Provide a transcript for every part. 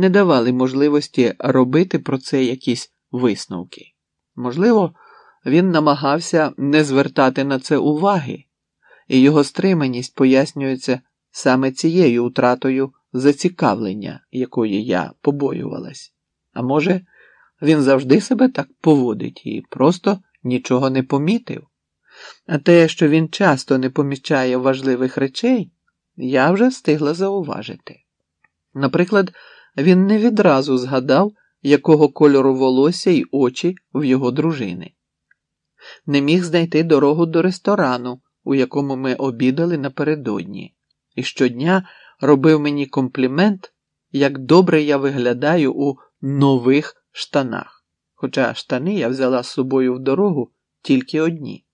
не давали можливості робити про це якісь висновки. Можливо, він намагався не звертати на це уваги, і його стриманість пояснюється саме цією утратою зацікавлення, якої я побоювалась. А може, він завжди себе так поводить і просто нічого не помітив. А те, що він часто не помічає важливих речей, я вже встигла зауважити. Наприклад, він не відразу згадав, якого кольору волосся й очі в його дружини, не міг знайти дорогу до ресторану, у якому ми обідали напередодні, і щодня робив мені комплімент, як добре я виглядаю у нових штанах. Хоча штани я взяла з собою в дорогу тільки одні.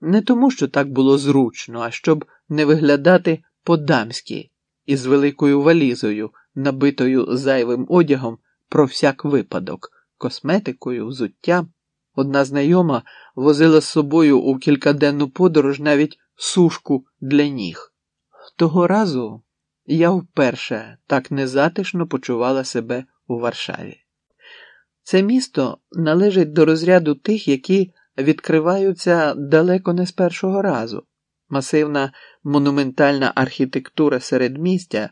Не тому, що так було зручно, а щоб не виглядати по-дамськи із великою валізою, набитою зайвим одягом про всяк випадок, косметикою, взуттям. Одна знайома возила з собою у кількаденну подорож навіть сушку для ніг. Того разу я вперше так незатишно почувала себе у Варшаві. Це місто належить до розряду тих, які відкриваються далеко не з першого разу. Масивна монументальна архітектура середмістя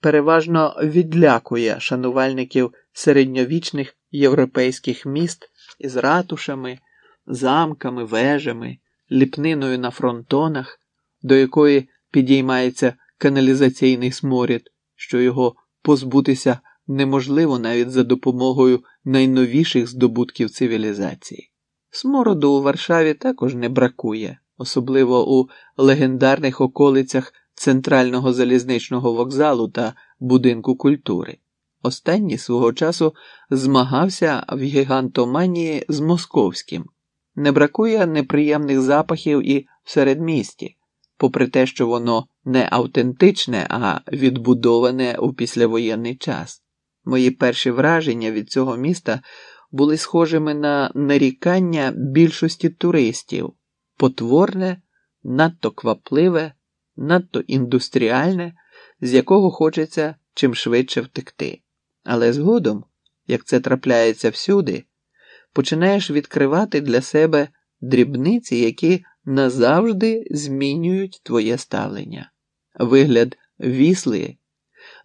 переважно відлякує шанувальників середньовічних європейських міст із ратушами, замками, вежами, ліпниною на фронтонах, до якої підіймається каналізаційний сморід, що його позбутися неможливо навіть за допомогою найновіших здобутків цивілізації. Смороду у Варшаві також не бракує, особливо у легендарних околицях центрального залізничного вокзалу та будинку культури. Останній свого часу змагався в гігантоманії з московським. Не бракує неприємних запахів і в середмісті, попри те, що воно не автентичне, а відбудоване у післявоєнний час. Мої перші враження від цього міста були схожими на нарікання більшості туристів потворне, надто квапливе, надто індустріальне, з якого хочеться чим швидше втекти. Але згодом, як це трапляється всюди, починаєш відкривати для себе дрібниці, які назавжди змінюють твоє ставлення. Вигляд вісли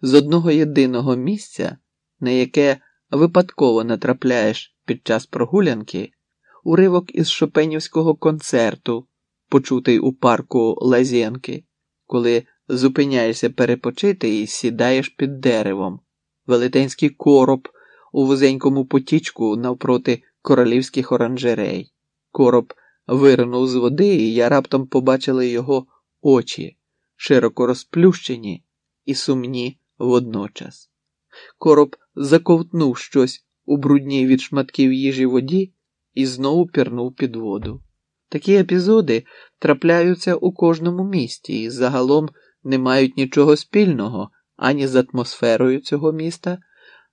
з одного єдиного місця, на яке випадково натрапляєш під час прогулянки, уривок із шопенівського концерту, почутий у парку Лазєнки, коли зупиняєшся перепочити і сідаєш під деревом, велетенський короб у вузенькому потічку навпроти королівських оранжерей. Короб виринув з води, і я раптом побачила його очі, широко розплющені і сумні водночас. Короб заковтнув щось у брудній від шматків їжі воді і знову пірнув під воду. Такі епізоди трапляються у кожному місті і загалом не мають нічого спільного ані з атмосферою цього міста,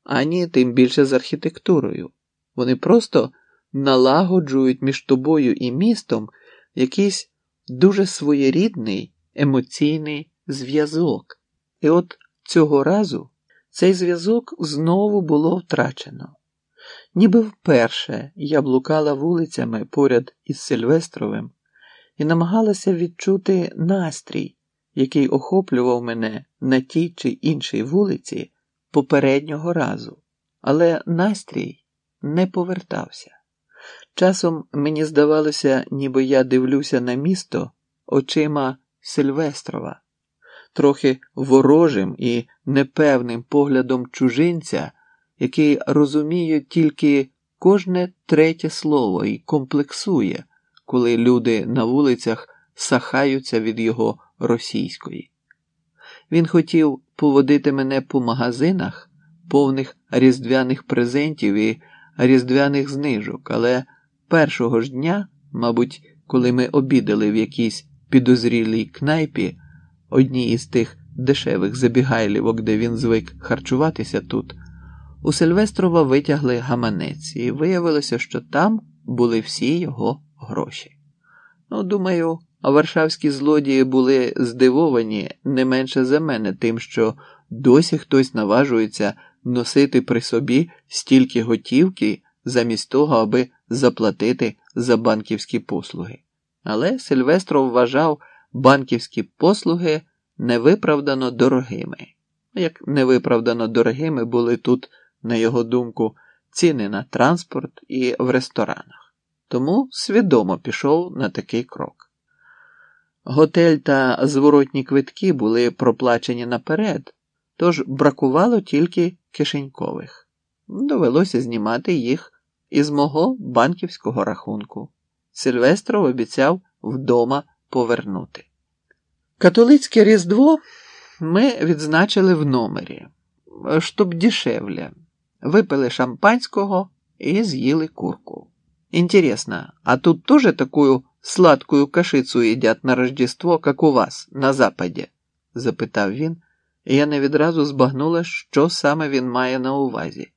ані тим більше з архітектурою. Вони просто налагоджують між тобою і містом якийсь дуже своєрідний емоційний зв'язок. І от цього разу цей зв'язок знову було втрачено. Ніби вперше я блукала вулицями поряд із Сильвестровим і намагалася відчути настрій, який охоплював мене на тій чи іншій вулиці попереднього разу, але настрій не повертався. Часом мені здавалося, ніби я дивлюся на місто очима Сильвестрова, трохи ворожим і непевним поглядом чужинця, який розуміє тільки кожне третє слово і комплексує, коли люди на вулицях сахаються від його російської. Він хотів поводити мене по магазинах, повних різдвяних презентів і різдвяних знижок, але першого ж дня, мабуть, коли ми обідали в якійсь підозрілій кнайпі, одній із тих дешевих забігайлівок, де він звик харчуватися тут, у Сильвестрова витягли гаманець, і виявилося, що там були всі його гроші. Ну, думаю, варшавські злодії були здивовані не менше за мене тим, що досі хтось наважується носити при собі стільки готівки замість того, аби заплатити за банківські послуги. Але Сильвестро вважав банківські послуги невиправдано дорогими. Як невиправдано дорогими були тут, на його думку, ціни на транспорт і в ресторанах. Тому свідомо пішов на такий крок. Готель та зворотні квитки були проплачені наперед, тож бракувало тільки кишенькових. Довелося знімати їх із мого банківського рахунку. Сильвестров обіцяв вдома повернути. Католицьке Різдво ми відзначили в номері, щоб дешевле. Випили шампанського і з'їли курку. Интересно, а тут тоже такую сладкую кашицу їдять на Рождество, як у вас, на Западі? запитав він, і я не відразу збагнула, що саме він має на увазі.